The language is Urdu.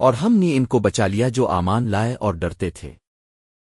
اور ہم نے ان کو بچا لیا جو آمان لائے اور ڈرتے تھے۔